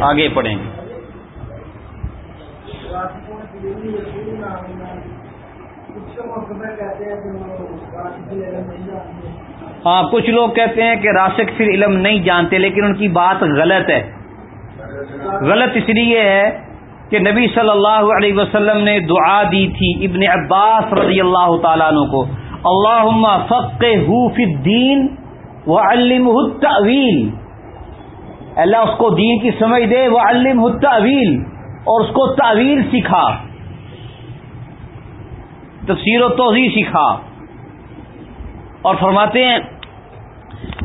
آگے پڑھیں۔ گے ہاں کچھ لوگ کہتے ہیں کہ راسک پھر علم نہیں جانتے، لیکن ان کی بات غلط ہے۔ غلط اس لیے ہے کہ نبی صلی اللہ علیہ وسلم نے دعا دی تھی ابن عباس رضی اللہ تعالیٰ عنہ کو۔ اللہ فق الدین و علم التویل اللہ اس کو دین کی سمجھ دے وہ علم التویل اور اس کو تعویل سکھا۔ تفسیر و توضیح سکھا۔ اور فرماتے ہیں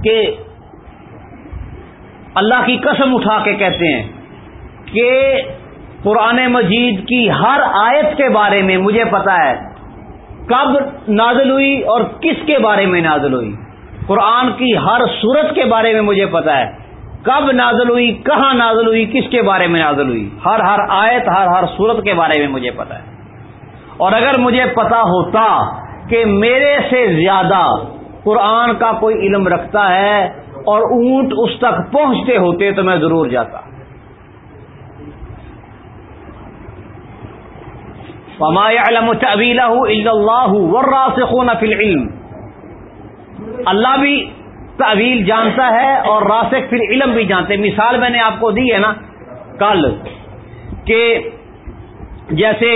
کہ اللہ کی قسم اٹھا کے کہتے ہیں کہ قرآن مجید کی ہر آیت کے بارے میں مجھے پتا ہے کب نازل ہوئی اور کس کے بارے میں نازل ہوئی۔ قرآن کی ہر صورت کے بارے میں مجھے پتا ہے۔ کب نازل ہوئی، کہاں نازل ہوئی، کس کے بارے میں نازل ہوئی؟ ہر ہر آیت، ہر ہر صورت کے بارے میں مجھے پتا ہے۔ اور اگر مجھے پتا ہوتا کہ میرے سے زیادہ قرآن کا کوئی علم رکھتا ہے اور اونٹ اس تک پہنچتے ہوتے تو میں ضرور جاتا۔ فی العلم۔ اللہ بھی تعویل جانتا ہے اور راسخ پھر علم بھی جانتے مثال میں نے آپ کو دی ہے نا کل کہ جیسے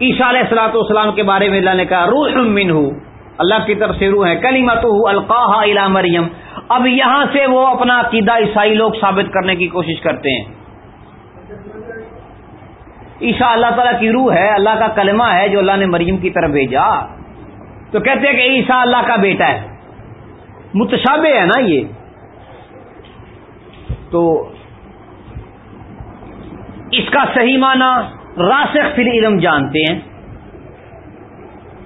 عیسیٰ علیہ السلاۃ والسلام کے بارے میں اللہ نے کہا، روح من ہوں اللہ کی طرف سے روح ہے کلی مت القاح الا مریم۔ اب یہاں سے وہ اپنا عقیدہ عیسائی لوگ ثابت کرنے کی کوشش کرتے ہیں۔ عیسیٰ اللہ تعالیٰ کی روح ہے، اللہ کا کلمہ ہے جو اللہ نے مریم کی طرف بھیجا۔ تو کہتے ہیں کہ عیسیٰ اللہ کا بیٹا ہے۔ متشابہ ہے نا یہ۔ تو اس کا صحیح معنی راسخ فی علم جانتے ہیں۔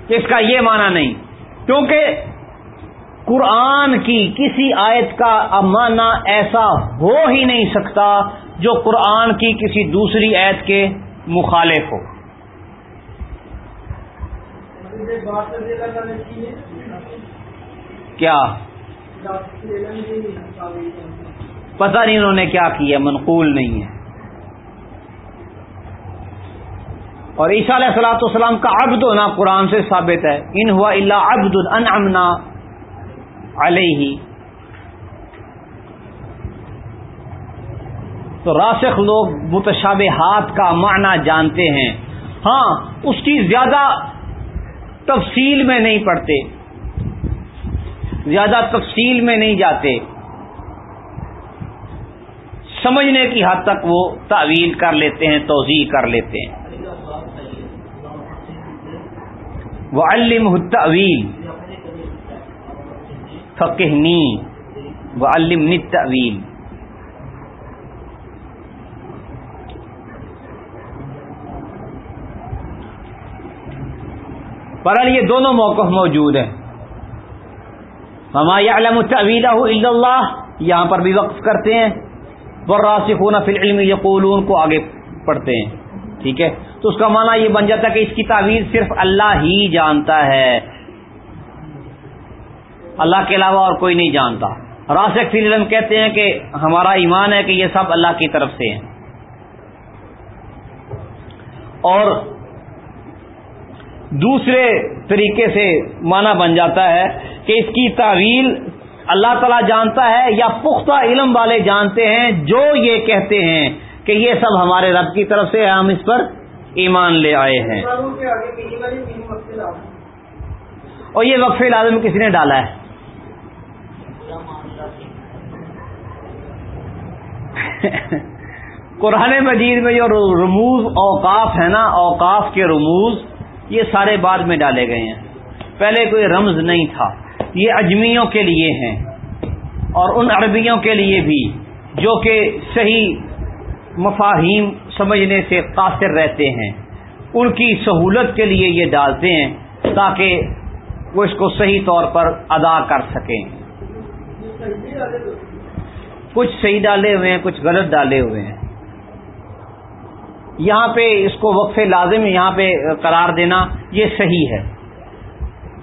کہ اس کا یہ معنی نہیں۔ کیونکہ قرآن کی کسی آیت کا معنی ایسا ہو ہی نہیں سکتا جو قرآن کی کسی دوسری آیت کے مخالف ہو۔ کیا؟ پتہ نہیں انہوں نے کیا کیا، منقول نہیں ہے۔ اور عیسیٰ علیہ السلاۃ والسلام کا عبد ہونا قرآن سے ثابت ہے۔ ان ہوا اللہ ابد امنا علیہ۔ تو راسخ لوگ متشاب ہاتھ کا معنی جانتے ہیں۔ ہاں اس کی زیادہ تفصیل میں نہیں پڑھتے، زیادہ تفصیل میں نہیں جاتے۔ سمجھنے کی حد تک وہ تعویل کر لیتے ہیں توضیع کر لیتے ہیں۔ وہ علم تعویل فقہنی وہ علم تعویل پر یہ دونوں موقف موجود ہیں۔ ہمارا علم تعویلہ اللہ یہاں پر بھی وقف کرتے ہیں۔ براسخون فی العلم یقولون کو آگے پڑھتے ہیں۔ ٹھیک ہے؟ تو اس کا معنی یہ بن جاتا ہے کہ اس کی تعویذ صرف اللہ ہی جانتا ہے۔ اللہ کے علاوہ اور کوئی نہیں جانتا۔ راسک فی علم کہتے ہیں کہ ہمارا ایمان ہے کہ یہ سب اللہ کی طرف سے ہیں۔ اور دوسرے طریقے سے معنی بن جاتا ہے کہ اس کی تعویل اللہ تعالی جانتا ہے یا پختہ علم والے جانتے ہیں، جو یہ کہتے ہیں کہ یہ سب ہمارے رب کی طرف سے ہم اس پر ایمان لے آئے ہیں۔ اور یہ وقف لازم کس نے ڈالا ہے؟ قرآن مجید میں جو رموز اوقاف ہے نا، اوقاف کے رموز یہ سارے بعد میں ڈالے گئے ہیں۔ پہلے کوئی رمز نہیں تھا۔ یہ اجمیوں کے لیے ہیں۔ اور ان عربیوں کے لیے بھی، جو کہ صحیح مفاہیم سمجھنے سے قاصر رہتے ہیں۔ ان کی سہولت کے لیے یہ ڈالتے ہیں تاکہ وہ اس کو صحیح طور پر ادا کر سکیں۔ کچھ صحیح ڈالے ہوئے ہیں، کچھ غلط ڈالے ہوئے ہیں۔ یہاں پہ اس کو وقف لازم یہاں پہ قرار دینا، یہ صحیح ہے۔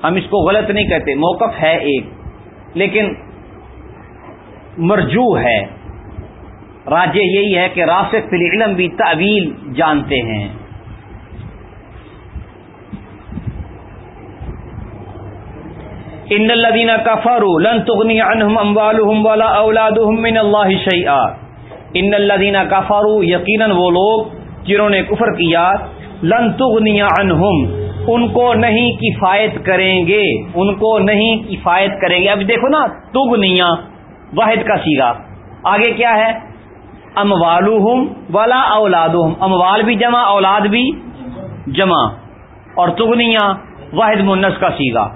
ہم اس کو غلط نہیں کہتے، موقف ہے ایک، لیکن مرجو ہے۔ راجے یہی ہے کہ راسک فی علم بھی تعویل جانتے ہیں۔ ان الذين كفروا لن تغني عنهم اموالهم ولا اولادهم من الله شيئا ان الذين كفروا یقینا وہ لوگ جنہوں نے کفر کیا، لن تغني عنهم، ان کو نہیں کفایت کریں گے، ان کو نہیں کفایت کریں گے۔ اب دیکھو نا تغنیا واحد کا سیگا۔ آگے کیا ہے؟ اموالهم ولا اولادهم اموال بھی جمع، اولاد بھی جمع۔ اور تغنیا واحد منس کا سیگا۔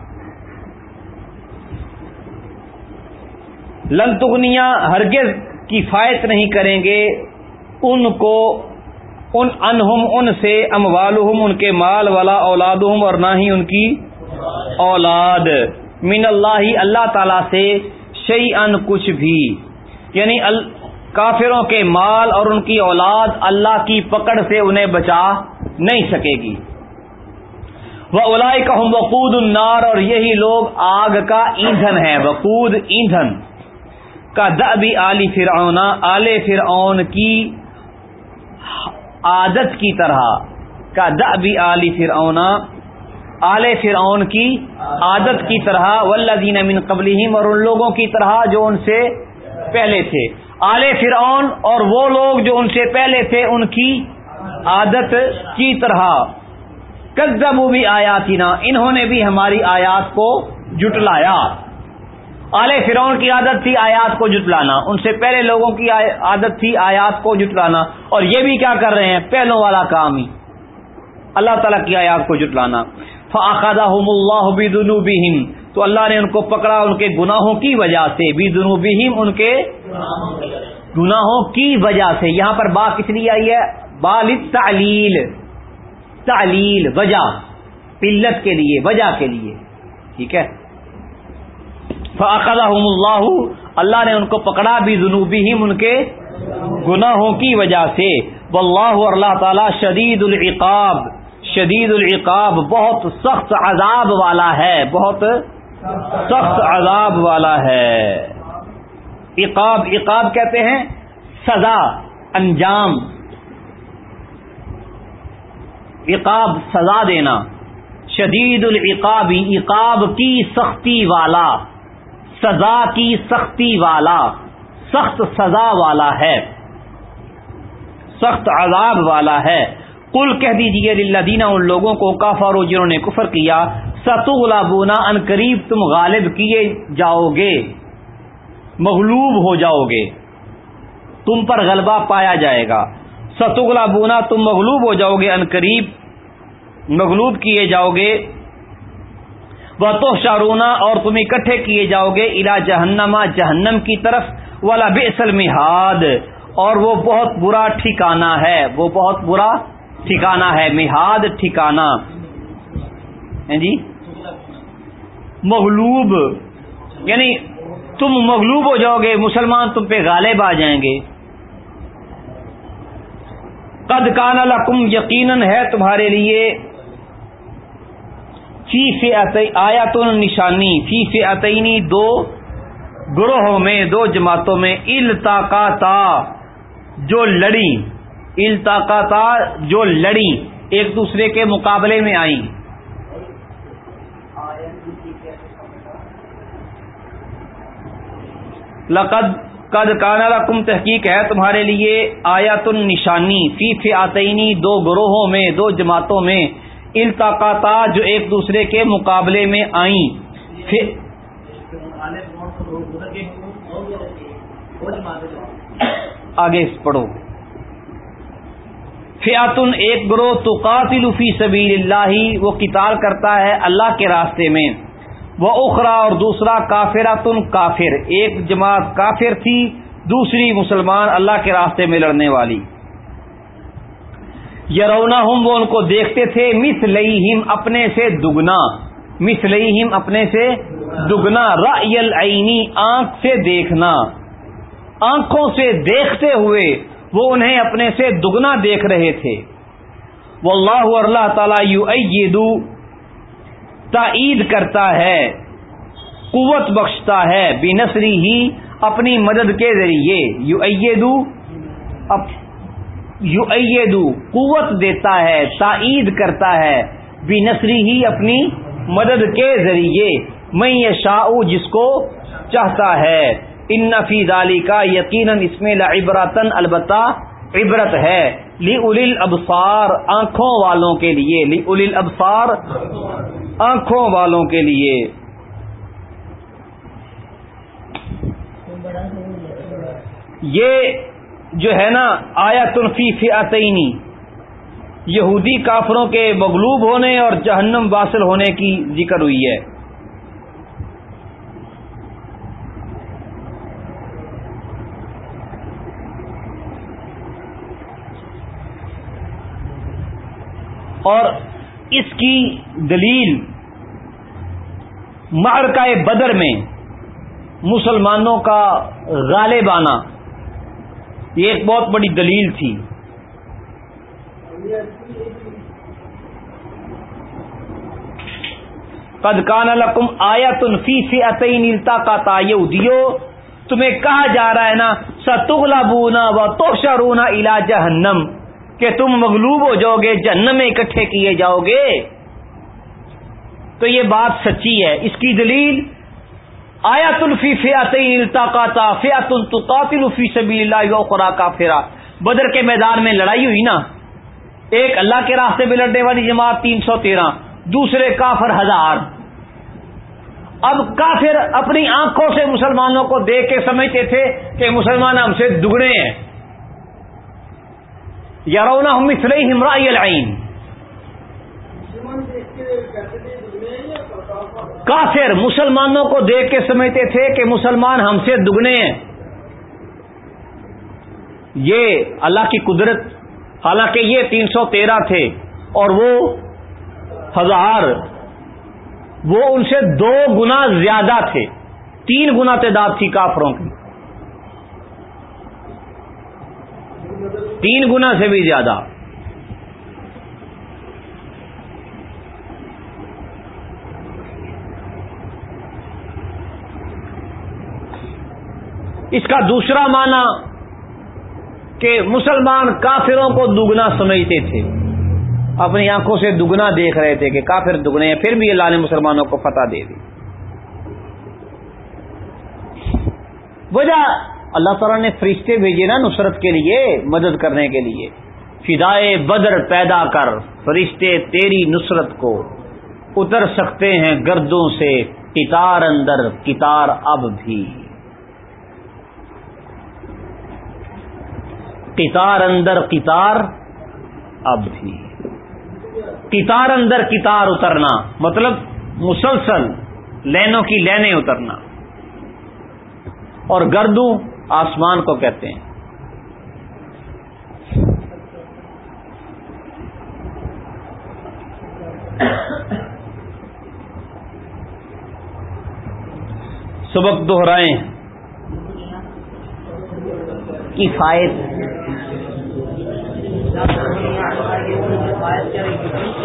لن تغنیا ہرگز کفایت نہیں کریں گے، ان کو ان انہم ان سے، اموالہم ان کے مال والا، اولادہم، اور نہ ہی ان کی اولاد۔ من اللہ اللہ تعالی سے شعی ان کچھ بھی۔ یعنی کافروں کے مال اور ان کی اولاد اللہ کی پکڑ سے انہیں بچا نہیں سکے گی۔ وہ اولا کا وقود النار اور یہی لوگ آگ کا ایندھن ہے وقود ایندھن۔ کا دبی علی فرعون، آل فرعون کی عادت کی طرح کا دبی علی فرعون، آل فرعون کی عادت کی طرح ولدین من قبل اور ان لوگوں کی طرح جو ان سے پہلے تھے۔ آل فرعون اور وہ لوگ جو ان سے پہلے تھے، ان کی عادت کی طرح۔ کدب بھی آیاتی انہوں نے بھی ہماری آیات کو جٹلایا۔ آل فرعون کی عادت تھی آیات کو جٹلانا۔ ان سے پہلے لوگوں کی عادت تھی آیات کو جٹلانا۔ اور یہ بھی کیا کر رہے ہیں؟ پہلوں والا کام ہی۔ اللہ تعالیٰ کی آیات کو جٹلانا۔ فاقادہ اللہ بدنوبہم تو اللہ نے ان کو پکڑا ان کے گناہوں کی وجہ سے۔ بدنوبہم ان کے گناہوں کی وجہ سے۔ یہاں پر با کس لیے آئی ہے؟ بال تعلیل تعلیل وجہ۔ قلت کے لیے، وجہ کے لیے۔ ٹھیک ہے؟ فاقدہم اللہ اللہ نے ان کو پکڑا بھی جنوبی ان کے گناہوں کی وجہ سے۔ واللہ اور اللہ تعالی شدید العقاب شدید العقاب، بہت سخت عذاب والا ہے، بہت سخت عذاب والا ہے۔ عقاب عقاب کہتے ہیں سزا، انجام۔ عقاب، سزا دینا۔ شدید العقاب، عقاب کی سختی والا۔ سزا کی سختی والا، سخت سزا والا ہے۔ سخت عذاب والا ہے۔ کل کہہ دیجیے دینا ان لوگوں کو کافارو جنہوں نے کفر کیا ستغلا بونا ان قریب تم غالب کیے جاؤ گے مغلوب ہو جاؤ گے تم پر غلبہ پایا جائے گا۔ ستغلا بونا تم مغلوب ہو جاؤ گے ان قریب مغلوب کیے جاؤ گے وہ تو شارونا اور تم اکٹھے کیے جاؤ گے الا جہنما جہنم کی طرف والا بے مہاد اور وہ بہت برا ٹھکانا ہے، وہ بہت برا ٹھکانا ہے، مہاد ٹھکانا جی؟ مغلوب۔ یعنی تم مغلوب ہو جاؤ گے، مسلمان تم پہ غالب آ جائیں گے۔ قد کان لکم یقیناً ہے تمہارے لیے فی آیات نشانی فی فی دو گروہوں میں، دو جماعتوں میں التاقاتا جو لڑی التاقاتا جو لڑی، ایک دوسرے کے مقابلے میں آئیں۔ لقد، قد کانا کم تحقیق ہے تمہارے لیے آیات النشانی فی فی دو گروہوں میں، دو جماعتوں میں التقاطا جو ایک دوسرے کے مقابلے میں آئیں۔ پھر آگے پڑھو۔ فیاتن ایک گروہ تو قاتل فی سبیل اللہ وہ کتاب کرتا ہے اللہ کے راستے میں۔ وہ اخرا اور دوسرا کافراتن کافر۔ ایک جماعت کافر تھی، دوسری مسلمان اللہ کے راستے میں لڑنے والی۔ یرونا ہم وہ ان کو دیکھتے تھے مس لئی اپنے سے دگنا مس لئی اپنے سے دگنا رعینی آنکھ سے دیکھنا۔ آنکھوں سے دیکھتے ہوئے وہ انہیں اپنے سے دگنا دیکھ رہے تھے۔ وہ اللہ اللہ تعالی یو تائید کرتا ہے، قوت بخشتا ہے بے نسری ہی اپنی مدد کے ذریعے۔ یو یو ایدو قوت دیتا ہے، تائید کرتا ہے بھی نسری ہی اپنی مدد کے ذریعے۔ میں یہ شاہ جس کو چاہتا ہے۔ ان نفی دالی کا یقیناً اس میں لعبرتن البتہ عبرت ہے۔ لی الیل ابسار آنکھوں والوں کے لیے۔ لی الیل ابسار آنکھوں والوں کے لیے۔ یہ جو ہے نا آیا تنفی فی یہودی کافروں کے مغلوب ہونے اور جہنم واصل ہونے کی ذکر ہوئی ہے۔ اور اس کی دلیل معرکہ بدر میں مسلمانوں کا غالب آنا۔ یہ ایک بہت بڑی دلیل تھی۔ قد کان لکم آیا تنفی سے عطی نیلتا کا تایو تمہیں کہا جا رہا ہے نا ستغلا بونا و تو شرونا الا جہنم، کہ تم مغلوب ہو جاؤ گے، جہنم میں اکٹھے کیے جاؤ گے۔ تو یہ بات سچی ہے۔ اس کی دلیل آیا تلفی فیات فیات الطاطل فی سبیل اللہ خورا کا بدر کے میدان میں لڑائی ہوئی نا؟ ایک اللہ کے راستے میں لڑنے والی جماعت تین سو تیرہ، دوسرے کافر ہزار۔ اب کافر اپنی آنکھوں سے مسلمانوں کو دیکھ کے سمجھتے تھے کہ مسلمان ہم سے دگڑے ہیں۔ یا رونا ہم اسلئی ہمرائی العین۔ کافر مسلمانوں کو دیکھ کے سمجھتے تھے کہ مسلمان ہم سے دگنے ہیں۔ یہ اللہ کی قدرت، حالانکہ یہ تین سو تیرہ تھے اور وہ ہزار، وہ ان سے دو گنا زیادہ تھے۔ تین گنا تعداد تھی کافروں کی۔ تین گنا سے بھی زیادہ۔ اس کا دوسرا معنی کہ مسلمان کافروں کو دگنا سمجھتے تھے۔ اپنی آنکھوں سے دگنا دیکھ رہے تھے کہ کافر دگنے ہیں، پھر بھی اللہ نے مسلمانوں کو فتح دے دی۔ وجہ اللہ تعالیٰ نے فرشتے بھیجے نا نصرت کے لیے، مدد کرنے کے لیے۔ فدائے بدر پیدا کر، فرشتے تیری نصرت کو اتر سکتے ہیں گردوں سے کتار اندر، کتار اب بھی۔ قطار اندر قطار اب بھی قطار اندر قطار اترنا مطلب مسلسل لینوں کی لینے اترنا اور گردو آسمان کو کہتے ہیں سبق دوہرائیں کفایت کریں گے۔